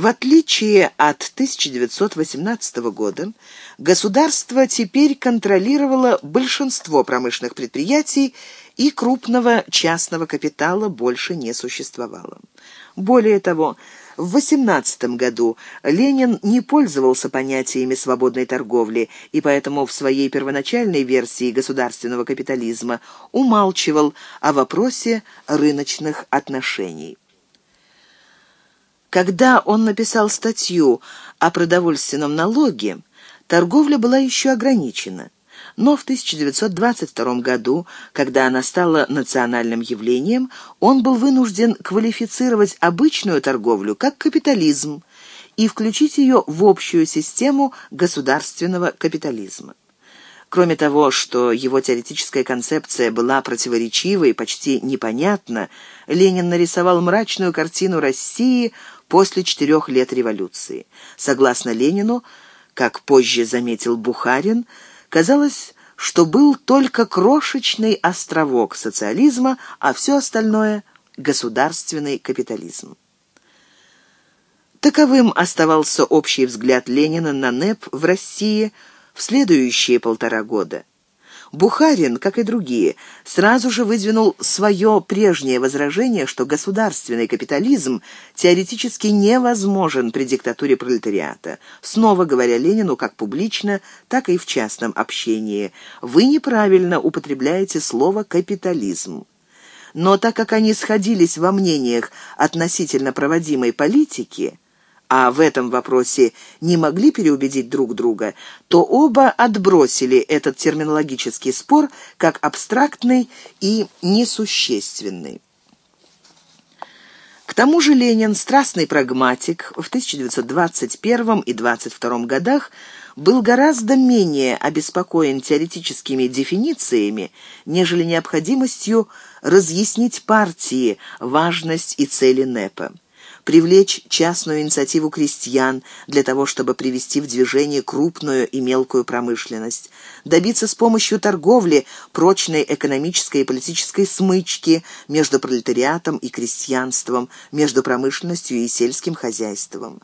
В отличие от 1918 года, государство теперь контролировало большинство промышленных предприятий, и крупного частного капитала больше не существовало. Более того, в 18 году Ленин не пользовался понятиями свободной торговли и поэтому в своей первоначальной версии государственного капитализма умалчивал о вопросе рыночных отношений. Когда он написал статью о продовольственном налоге, торговля была еще ограничена. Но в 1922 году, когда она стала национальным явлением, он был вынужден квалифицировать обычную торговлю как капитализм и включить ее в общую систему государственного капитализма. Кроме того, что его теоретическая концепция была противоречива и почти непонятна, Ленин нарисовал мрачную картину России после четырех лет революции. Согласно Ленину, как позже заметил Бухарин, казалось, что был только крошечный островок социализма, а все остальное — государственный капитализм. Таковым оставался общий взгляд Ленина на НЭП в России в следующие полтора года. Бухарин, как и другие, сразу же выдвинул свое прежнее возражение, что государственный капитализм теоретически невозможен при диктатуре пролетариата. Снова говоря Ленину как публично, так и в частном общении, вы неправильно употребляете слово «капитализм». Но так как они сходились во мнениях относительно проводимой политики, а в этом вопросе не могли переубедить друг друга, то оба отбросили этот терминологический спор как абстрактный и несущественный. К тому же Ленин, страстный прагматик, в 1921 и 1922 годах был гораздо менее обеспокоен теоретическими дефинициями, нежели необходимостью разъяснить партии важность и цели НЭПа привлечь частную инициативу крестьян для того, чтобы привести в движение крупную и мелкую промышленность, добиться с помощью торговли прочной экономической и политической смычки между пролетариатом и крестьянством, между промышленностью и сельским хозяйством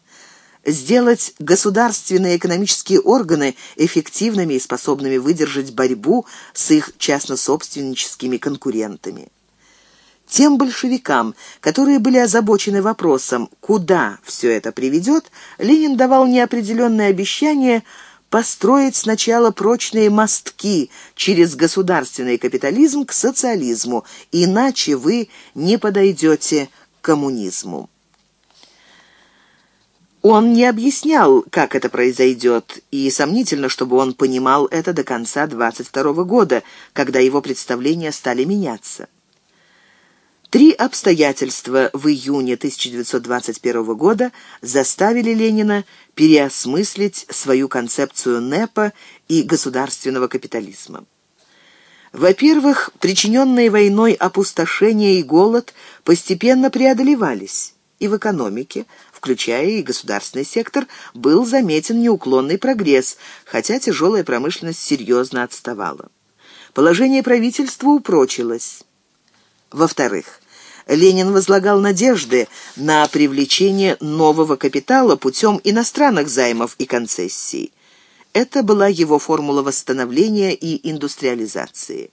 сделать государственные экономические органы эффективными и способными выдержать борьбу с их частнособственническими конкурентами. Тем большевикам, которые были озабочены вопросом, куда все это приведет, Ленин давал неопределенное обещание построить сначала прочные мостки через государственный капитализм к социализму, иначе вы не подойдете к коммунизму. Он не объяснял, как это произойдет, и сомнительно, чтобы он понимал это до конца 22 года, когда его представления стали меняться. Три обстоятельства в июне 1921 года заставили Ленина переосмыслить свою концепцию НЭПа и государственного капитализма. Во-первых, причиненные войной опустошение и голод постепенно преодолевались, и в экономике, включая и государственный сектор, был заметен неуклонный прогресс, хотя тяжелая промышленность серьезно отставала. Положение правительства упрочилось. Во-вторых, Ленин возлагал надежды на привлечение нового капитала путем иностранных займов и концессий. Это была его формула восстановления и индустриализации.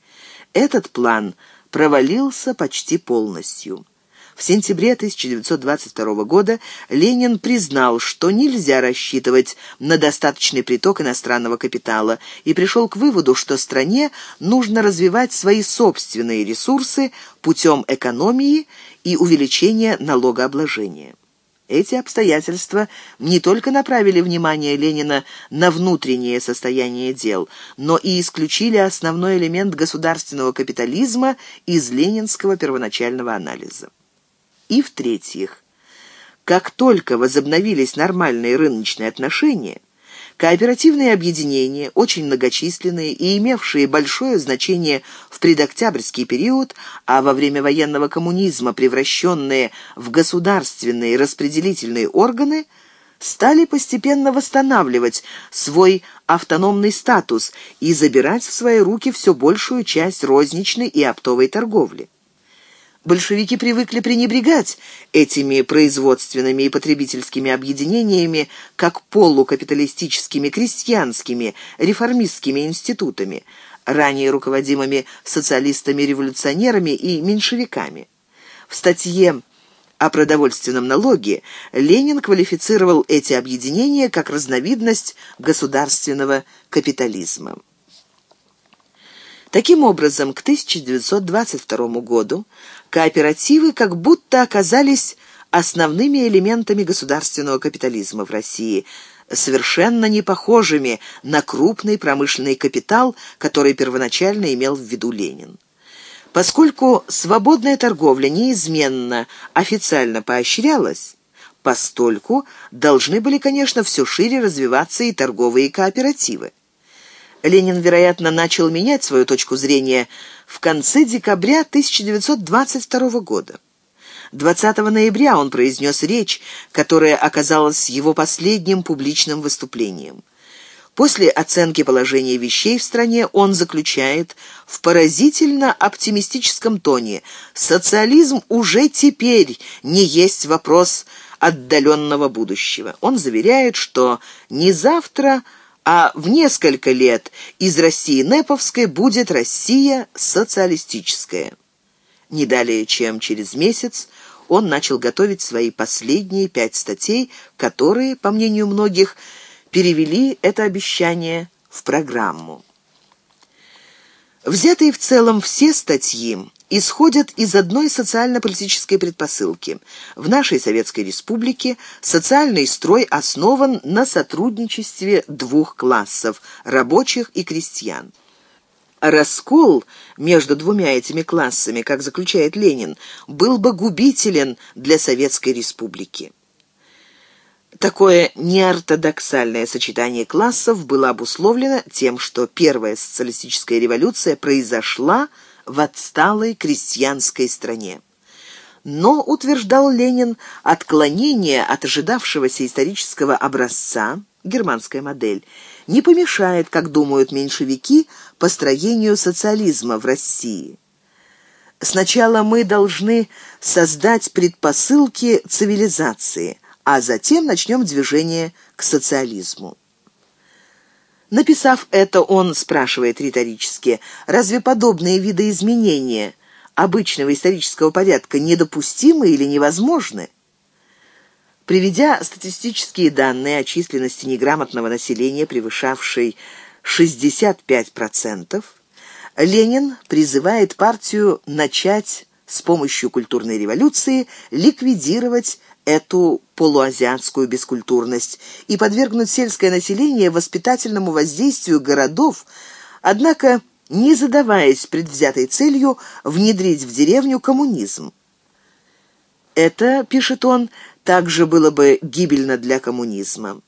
Этот план провалился почти полностью. В сентябре 1922 года Ленин признал, что нельзя рассчитывать на достаточный приток иностранного капитала и пришел к выводу, что стране нужно развивать свои собственные ресурсы путем экономии и увеличения налогообложения. Эти обстоятельства не только направили внимание Ленина на внутреннее состояние дел, но и исключили основной элемент государственного капитализма из ленинского первоначального анализа. И в-третьих, как только возобновились нормальные рыночные отношения, кооперативные объединения, очень многочисленные и имевшие большое значение в предоктябрьский период, а во время военного коммунизма превращенные в государственные распределительные органы, стали постепенно восстанавливать свой автономный статус и забирать в свои руки все большую часть розничной и оптовой торговли. Большевики привыкли пренебрегать этими производственными и потребительскими объединениями как полукапиталистическими крестьянскими реформистскими институтами, ранее руководимыми социалистами-революционерами и меньшевиками. В статье о продовольственном налоге Ленин квалифицировал эти объединения как разновидность государственного капитализма. Таким образом, к 1922 году кооперативы как будто оказались основными элементами государственного капитализма в России, совершенно не похожими на крупный промышленный капитал, который первоначально имел в виду Ленин. Поскольку свободная торговля неизменно официально поощрялась, постольку должны были, конечно, все шире развиваться и торговые кооперативы. Ленин, вероятно, начал менять свою точку зрения в конце декабря 1922 года. 20 ноября он произнес речь, которая оказалась его последним публичным выступлением. После оценки положения вещей в стране он заключает в поразительно оптимистическом тоне «Социализм уже теперь не есть вопрос отдаленного будущего». Он заверяет, что не завтра, а в несколько лет из России Неповской будет Россия социалистическая. Не далее, чем через месяц, он начал готовить свои последние пять статей, которые, по мнению многих, перевели это обещание в программу. Взятые в целом все статьи исходят из одной социально-политической предпосылки. В нашей Советской Республике социальный строй основан на сотрудничестве двух классов – рабочих и крестьян. Раскол между двумя этими классами, как заключает Ленин, был бы губителен для Советской Республики. Такое неортодоксальное сочетание классов было обусловлено тем, что первая социалистическая революция произошла – в отсталой крестьянской стране. Но, утверждал Ленин, отклонение от ожидавшегося исторического образца, германская модель, не помешает, как думают меньшевики, построению социализма в России. Сначала мы должны создать предпосылки цивилизации, а затем начнем движение к социализму. Написав это, он спрашивает риторически, разве подобные виды изменения обычного исторического порядка недопустимы или невозможны? Приведя статистические данные о численности неграмотного населения, превышавшей 65%, Ленин призывает партию начать с помощью культурной революции ликвидировать эту полуазиатскую бескультурность и подвергнуть сельское население воспитательному воздействию городов, однако не задаваясь предвзятой целью внедрить в деревню коммунизм. Это, пишет он, также было бы гибельно для коммунизма.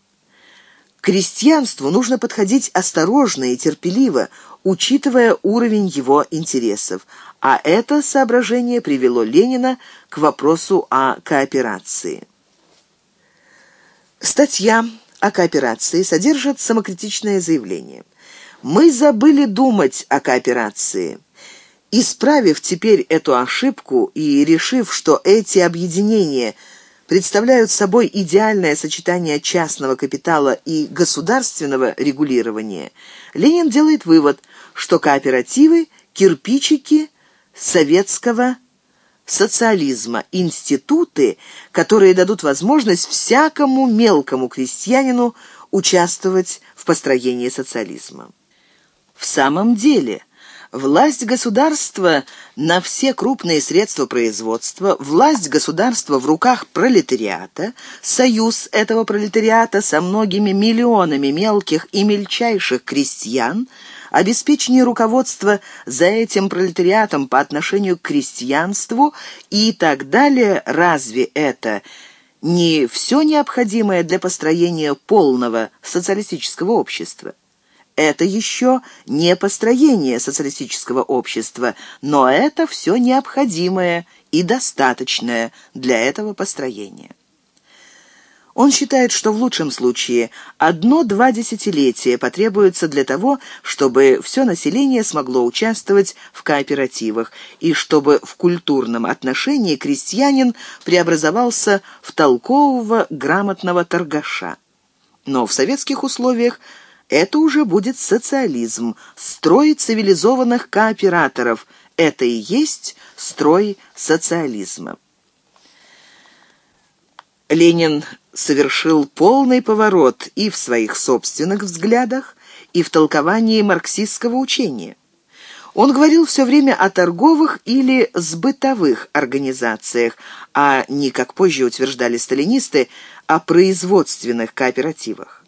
Крестьянству нужно подходить осторожно и терпеливо, учитывая уровень его интересов, а это соображение привело Ленина к вопросу о кооперации. Статья о кооперации содержит самокритичное заявление. «Мы забыли думать о кооперации». Исправив теперь эту ошибку и решив, что эти объединения представляют собой идеальное сочетание частного капитала и государственного регулирования, Ленин делает вывод, что кооперативы – кирпичики советского социализма, институты, которые дадут возможность всякому мелкому крестьянину участвовать в построении социализма. В самом деле, власть государства на все крупные средства производства, власть государства в руках пролетариата, союз этого пролетариата со многими миллионами мелких и мельчайших крестьян – обеспечение руководства за этим пролетариатом по отношению к крестьянству и так далее, разве это не все необходимое для построения полного социалистического общества? Это еще не построение социалистического общества, но это все необходимое и достаточное для этого построения. Он считает, что в лучшем случае одно-два десятилетия потребуется для того, чтобы все население смогло участвовать в кооперативах и чтобы в культурном отношении крестьянин преобразовался в толкового, грамотного торгаша. Но в советских условиях это уже будет социализм, строй цивилизованных кооператоров. Это и есть строй социализма. Ленин совершил полный поворот и в своих собственных взглядах, и в толковании марксистского учения. Он говорил все время о торговых или сбытовых организациях, а не, как позже утверждали сталинисты, о производственных кооперативах.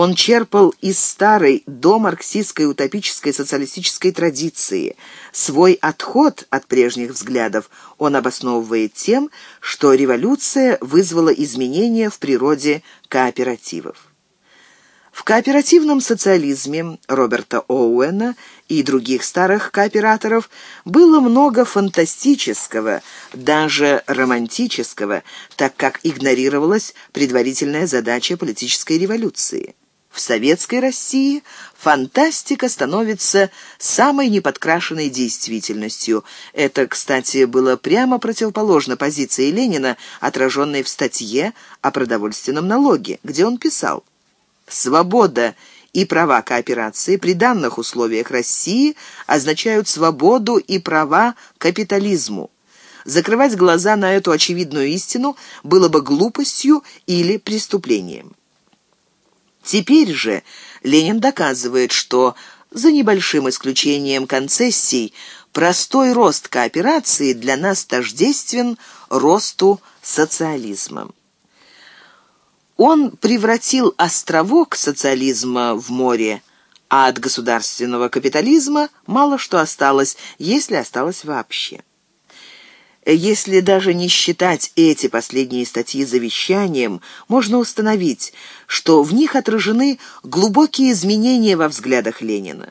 Он черпал из старой домарксистской утопической социалистической традиции. Свой отход от прежних взглядов он обосновывает тем, что революция вызвала изменения в природе кооперативов. В кооперативном социализме Роберта Оуэна и других старых кооператоров было много фантастического, даже романтического, так как игнорировалась предварительная задача политической революции. В советской России фантастика становится самой неподкрашенной действительностью. Это, кстати, было прямо противоположно позиции Ленина, отраженной в статье о продовольственном налоге, где он писал – Свобода и права кооперации при данных условиях России означают свободу и права капитализму. Закрывать глаза на эту очевидную истину было бы глупостью или преступлением. Теперь же Ленин доказывает, что за небольшим исключением концессий простой рост кооперации для нас тождествен росту социализма. Он превратил островок социализма в море, а от государственного капитализма мало что осталось, если осталось вообще. Если даже не считать эти последние статьи завещанием, можно установить, что в них отражены глубокие изменения во взглядах Ленина.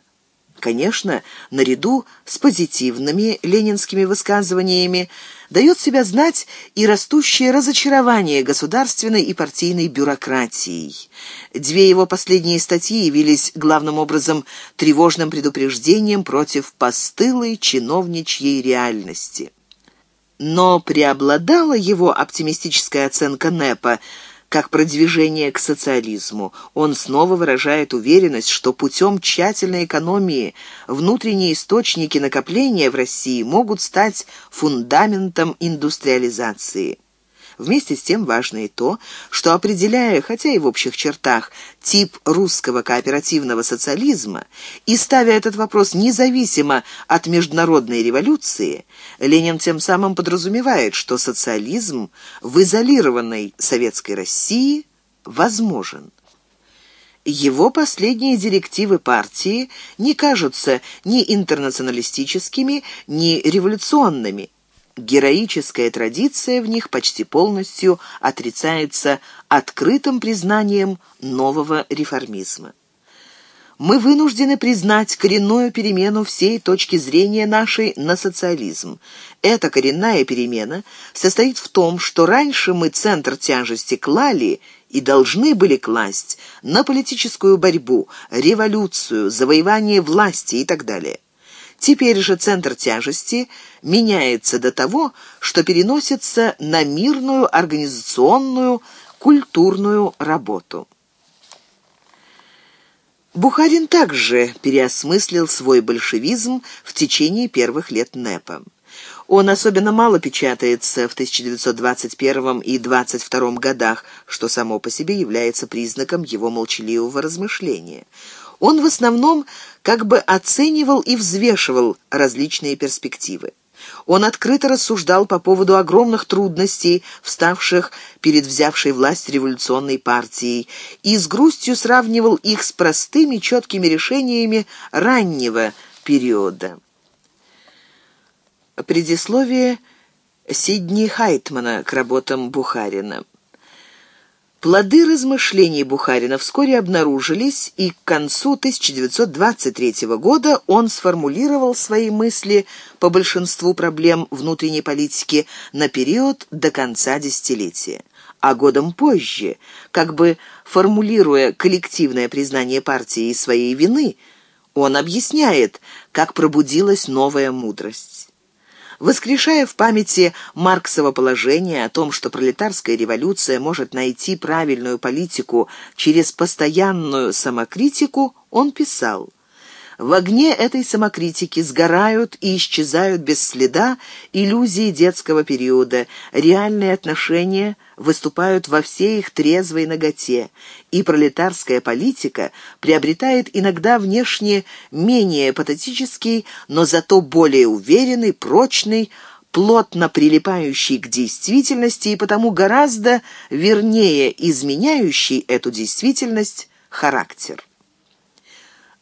Конечно, наряду с позитивными ленинскими высказываниями дает себя знать и растущее разочарование государственной и партийной бюрократией. Две его последние статьи явились главным образом тревожным предупреждением против постылой чиновничьей реальности. Но преобладала его оптимистическая оценка НЭПа – как продвижение к социализму. Он снова выражает уверенность, что путем тщательной экономии внутренние источники накопления в России могут стать фундаментом индустриализации. Вместе с тем важно и то, что определяя, хотя и в общих чертах, тип русского кооперативного социализма и ставя этот вопрос независимо от международной революции, Ленин тем самым подразумевает, что социализм в изолированной советской России возможен. Его последние директивы партии не кажутся ни интернационалистическими, ни революционными – героическая традиция в них почти полностью отрицается открытым признанием нового реформизма. Мы вынуждены признать коренную перемену всей точки зрения нашей на социализм. Эта коренная перемена состоит в том, что раньше мы центр тяжести клали и должны были класть на политическую борьбу, революцию, завоевание власти и так далее. Теперь же центр тяжести меняется до того, что переносится на мирную организационную культурную работу. Бухарин также переосмыслил свой большевизм в течение первых лет НЭПа. Он особенно мало печатается в 1921 и 22 годах, что само по себе является признаком его молчаливого размышления он в основном как бы оценивал и взвешивал различные перспективы. Он открыто рассуждал по поводу огромных трудностей, вставших перед взявшей власть революционной партией, и с грустью сравнивал их с простыми четкими решениями раннего периода. Предисловие Сидни Хайтмана к работам Бухарина. Плоды размышлений Бухарина вскоре обнаружились, и к концу 1923 года он сформулировал свои мысли по большинству проблем внутренней политики на период до конца десятилетия. а годом позже, как бы формулируя коллективное признание партии своей вины, он объясняет, как пробудилась новая мудрость. Воскрешая в памяти Марксово положение о том, что пролетарская революция может найти правильную политику через постоянную самокритику, он писал в огне этой самокритики сгорают и исчезают без следа иллюзии детского периода, реальные отношения выступают во всей их трезвой ноготе, и пролетарская политика приобретает иногда внешне менее патетический, но зато более уверенный, прочный, плотно прилипающий к действительности и потому гораздо вернее изменяющий эту действительность характер.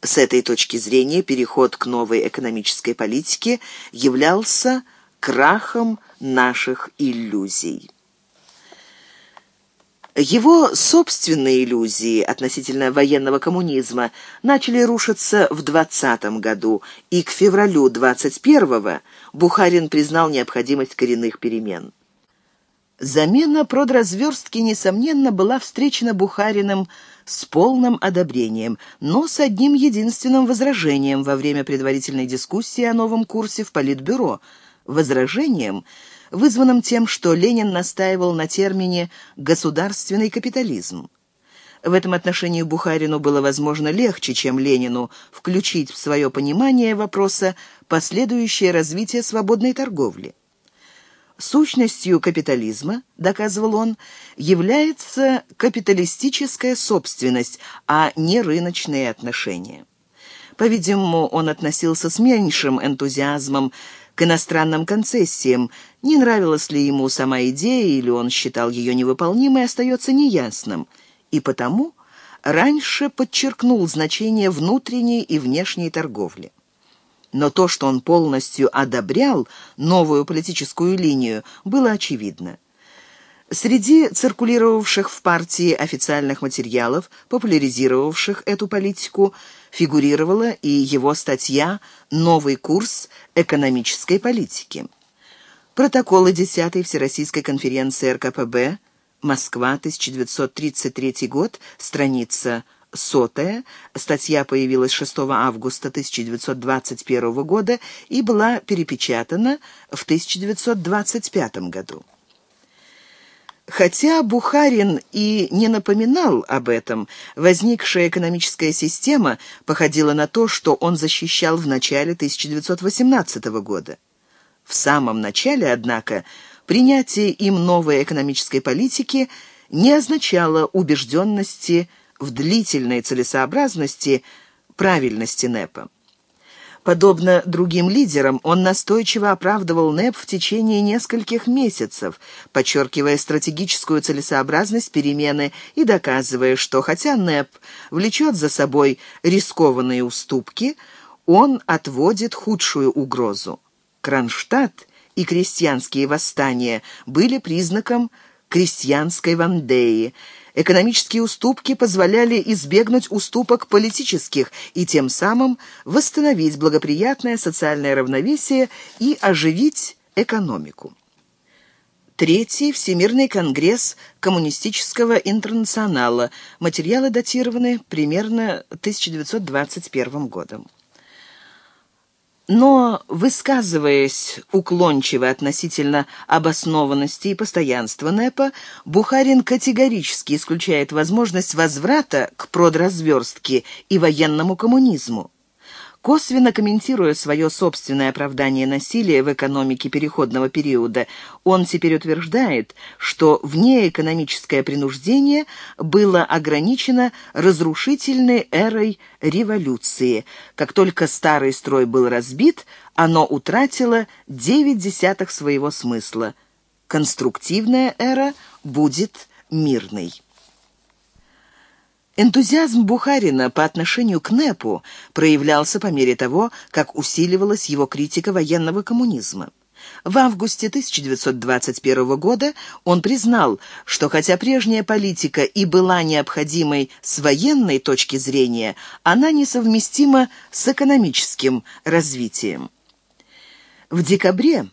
С этой точки зрения переход к новой экономической политике являлся крахом наших иллюзий. Его собственные иллюзии относительно военного коммунизма начали рушиться в 20 году, и к февралю 21-го Бухарин признал необходимость коренных перемен. Замена продразверстки, несомненно, была встречена Бухариным с полным одобрением, но с одним единственным возражением во время предварительной дискуссии о новом курсе в Политбюро. Возражением, вызванным тем, что Ленин настаивал на термине «государственный капитализм». В этом отношении Бухарину было, возможно, легче, чем Ленину, включить в свое понимание вопроса последующее развитие свободной торговли. Сущностью капитализма, доказывал он, является капиталистическая собственность, а не рыночные отношения. По-видимому, он относился с меньшим энтузиазмом к иностранным концессиям. Не нравилась ли ему сама идея, или он считал ее невыполнимой, остается неясным. И потому раньше подчеркнул значение внутренней и внешней торговли но то, что он полностью одобрял новую политическую линию, было очевидно. Среди циркулировавших в партии официальных материалов, популяризировавших эту политику, фигурировала и его статья «Новый курс экономической политики». Протоколы 10-й Всероссийской конференции РКПБ, Москва, 1933 год, страница сотая. Статья появилась 6 августа 1921 года и была перепечатана в 1925 году. Хотя Бухарин и не напоминал об этом, возникшая экономическая система походила на то, что он защищал в начале 1918 года. В самом начале, однако, принятие им новой экономической политики не означало убежденности в длительной целесообразности правильности НЭПа. Подобно другим лидерам, он настойчиво оправдывал НЭП в течение нескольких месяцев, подчеркивая стратегическую целесообразность перемены и доказывая, что хотя НЭП влечет за собой рискованные уступки, он отводит худшую угрозу. Кронштадт и крестьянские восстания были признаком крестьянской Вандеи – Экономические уступки позволяли избегнуть уступок политических и тем самым восстановить благоприятное социальное равновесие и оживить экономику. Третий Всемирный конгресс коммунистического интернационала. Материалы датированы примерно 1921 годом. Но, высказываясь уклончиво относительно обоснованности и постоянства НЭПа, Бухарин категорически исключает возможность возврата к продразверстке и военному коммунизму. Косвенно комментируя свое собственное оправдание насилия в экономике переходного периода, он теперь утверждает, что внеэкономическое принуждение было ограничено разрушительной эрой революции. Как только старый строй был разбит, оно утратило девять десятых своего смысла. Конструктивная эра будет мирной. Энтузиазм Бухарина по отношению к НЭПу проявлялся по мере того, как усиливалась его критика военного коммунизма. В августе 1921 года он признал, что хотя прежняя политика и была необходимой с военной точки зрения, она несовместима с экономическим развитием. В декабре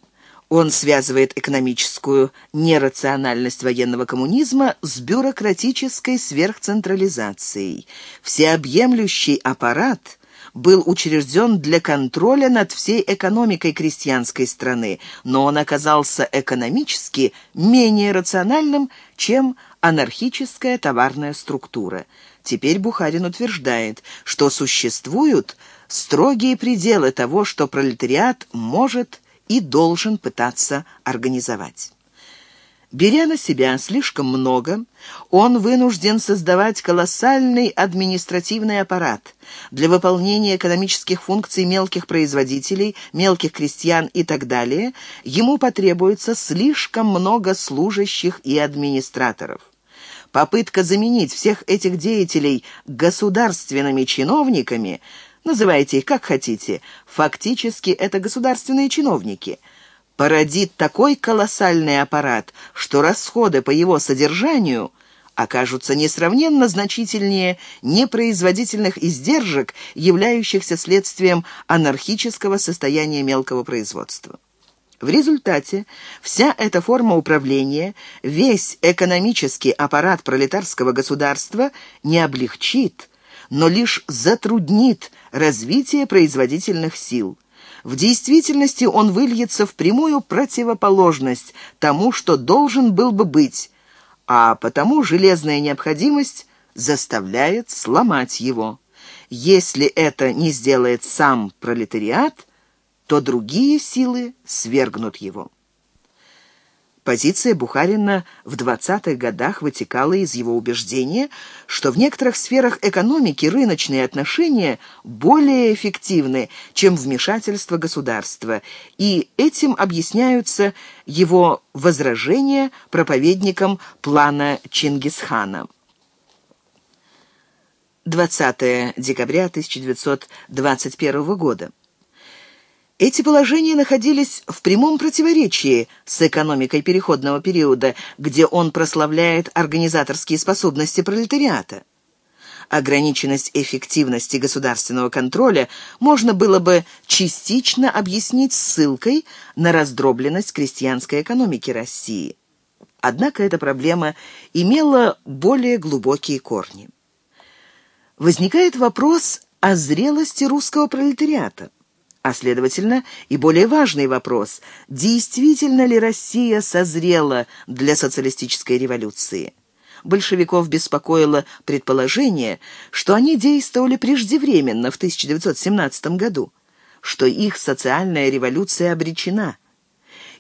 Он связывает экономическую нерациональность военного коммунизма с бюрократической сверхцентрализацией. Всеобъемлющий аппарат был учрежден для контроля над всей экономикой крестьянской страны, но он оказался экономически менее рациональным, чем анархическая товарная структура. Теперь Бухарин утверждает, что существуют строгие пределы того, что пролетариат может и должен пытаться организовать. Беря на себя слишком много, он вынужден создавать колоссальный административный аппарат. Для выполнения экономических функций мелких производителей, мелких крестьян и так далее ему потребуется слишком много служащих и администраторов. Попытка заменить всех этих деятелей государственными чиновниками – называйте их как хотите, фактически это государственные чиновники, породит такой колоссальный аппарат, что расходы по его содержанию окажутся несравненно значительнее непроизводительных издержек, являющихся следствием анархического состояния мелкого производства. В результате вся эта форма управления, весь экономический аппарат пролетарского государства не облегчит, но лишь затруднит развитие производительных сил. В действительности он выльется в прямую противоположность тому, что должен был бы быть, а потому железная необходимость заставляет сломать его. Если это не сделает сам пролетариат, то другие силы свергнут его. Позиция Бухарина в 20-х годах вытекала из его убеждения, что в некоторых сферах экономики рыночные отношения более эффективны, чем вмешательство государства, и этим объясняются его возражения проповедникам плана Чингисхана. 20 декабря 1921 года. Эти положения находились в прямом противоречии с экономикой переходного периода, где он прославляет организаторские способности пролетариата. Ограниченность эффективности государственного контроля можно было бы частично объяснить ссылкой на раздробленность крестьянской экономики России. Однако эта проблема имела более глубокие корни. Возникает вопрос о зрелости русского пролетариата. А следовательно, и более важный вопрос, действительно ли Россия созрела для социалистической революции? Большевиков беспокоило предположение, что они действовали преждевременно в 1917 году, что их социальная революция обречена.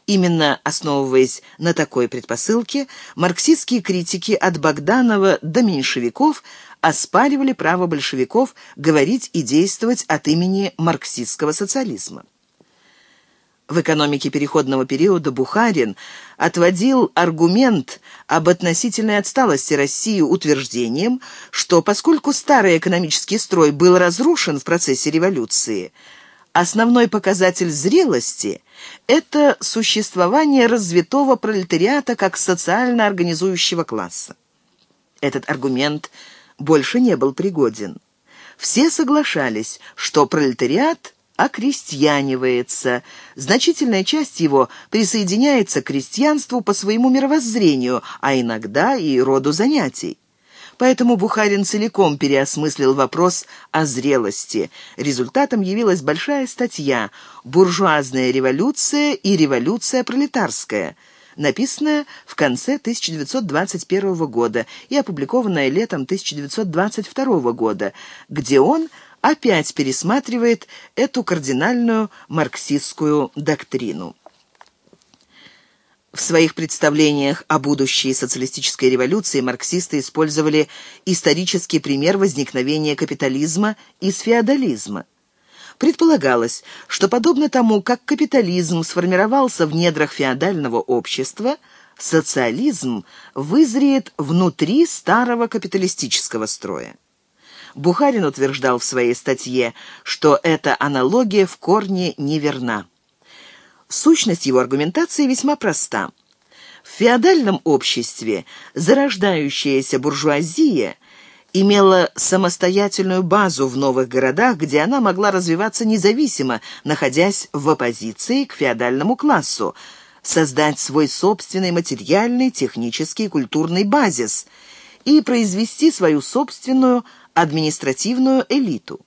Именно основываясь на такой предпосылке, марксистские критики от Богданова до меньшевиков оспаривали право большевиков говорить и действовать от имени марксистского социализма. В экономике переходного периода Бухарин отводил аргумент об относительной отсталости России утверждением, что поскольку старый экономический строй был разрушен в процессе революции, основной показатель зрелости – это существование развитого пролетариата как социально организующего класса. Этот аргумент – больше не был пригоден. Все соглашались, что пролетариат окрестьянивается, значительная часть его присоединяется к крестьянству по своему мировоззрению, а иногда и роду занятий. Поэтому Бухарин целиком переосмыслил вопрос о зрелости. Результатом явилась большая статья «Буржуазная революция и революция пролетарская», написанная в конце 1921 года и опубликованная летом 1922 года, где он опять пересматривает эту кардинальную марксистскую доктрину. В своих представлениях о будущей социалистической революции марксисты использовали исторический пример возникновения капитализма из феодализма. Предполагалось, что подобно тому, как капитализм сформировался в недрах феодального общества, социализм вызреет внутри старого капиталистического строя. Бухарин утверждал в своей статье, что эта аналогия в корне неверна. Сущность его аргументации весьма проста. В феодальном обществе зарождающаяся буржуазия имела самостоятельную базу в новых городах, где она могла развиваться независимо, находясь в оппозиции к феодальному классу, создать свой собственный материальный, технический, культурный базис и произвести свою собственную административную элиту.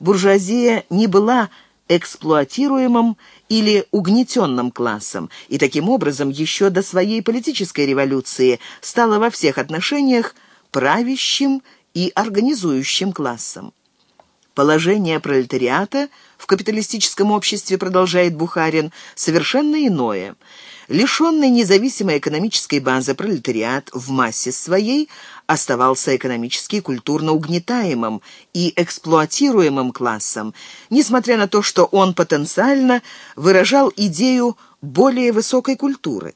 Буржуазия не была эксплуатируемым или угнетенным классом, и таким образом еще до своей политической революции стала во всех отношениях правящим и организующим классом. Положение пролетариата в капиталистическом обществе, продолжает Бухарин, совершенно иное. Лишенный независимой экономической базы пролетариат в массе своей оставался экономически и культурно угнетаемым и эксплуатируемым классом, несмотря на то, что он потенциально выражал идею более высокой культуры.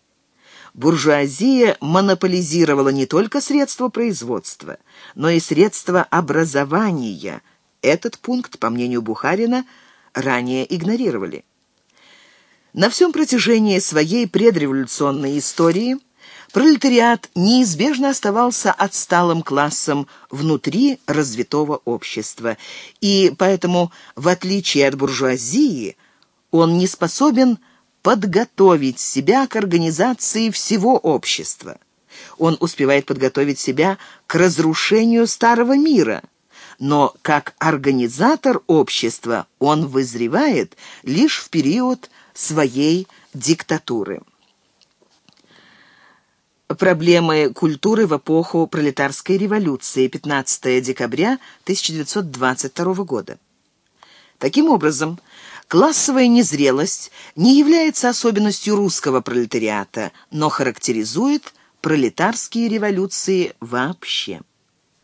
Буржуазия монополизировала не только средства производства, но и средства образования. Этот пункт, по мнению Бухарина, ранее игнорировали. На всем протяжении своей предреволюционной истории пролетариат неизбежно оставался отсталым классом внутри развитого общества, и поэтому, в отличие от буржуазии, он не способен подготовить себя к организации всего общества. Он успевает подготовить себя к разрушению старого мира, но как организатор общества он вызревает лишь в период своей диктатуры. Проблемы культуры в эпоху пролетарской революции 15 декабря 1922 года. Таким образом, классовая незрелость не является особенностью русского пролетариата, но характеризует пролетарские революции вообще.